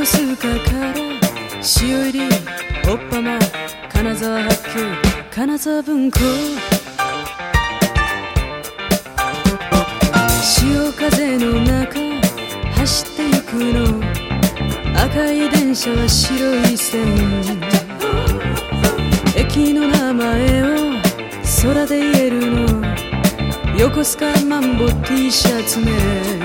横須賀から潮入りおっぱま金沢発給金沢文庫。潮風の中走ってゆくの。赤い電車は白い線。駅の名前を空で言えるの。横須賀マンボ T シャツね。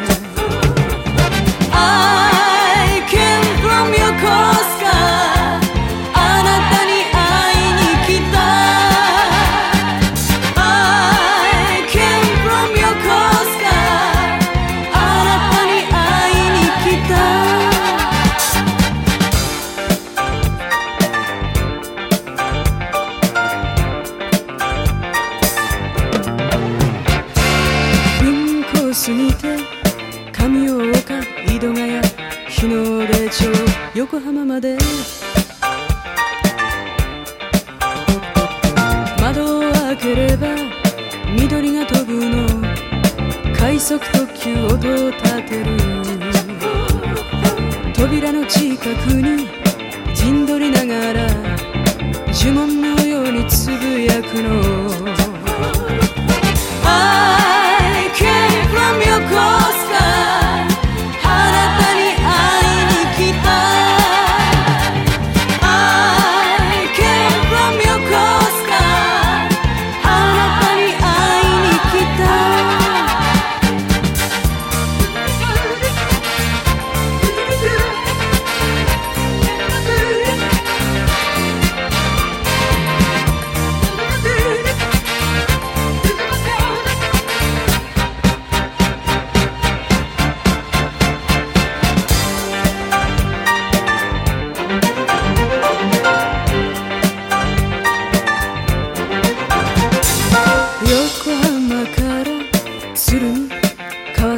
過ぎて上岡井戸ヶ谷日の出町横浜まで。窓を開ければ緑が飛ぶの。快速特急音を立てる。扉の近くに陣取りながら呪文のようにつぶやくの。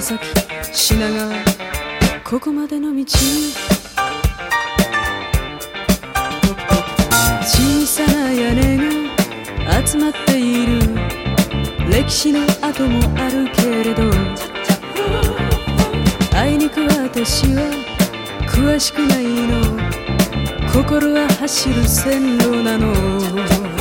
崎品川ここまでの道。小さな屋根が集まっている。歴史の跡もあるけれど。あいにく私は詳しくないの。心は走る線路なの。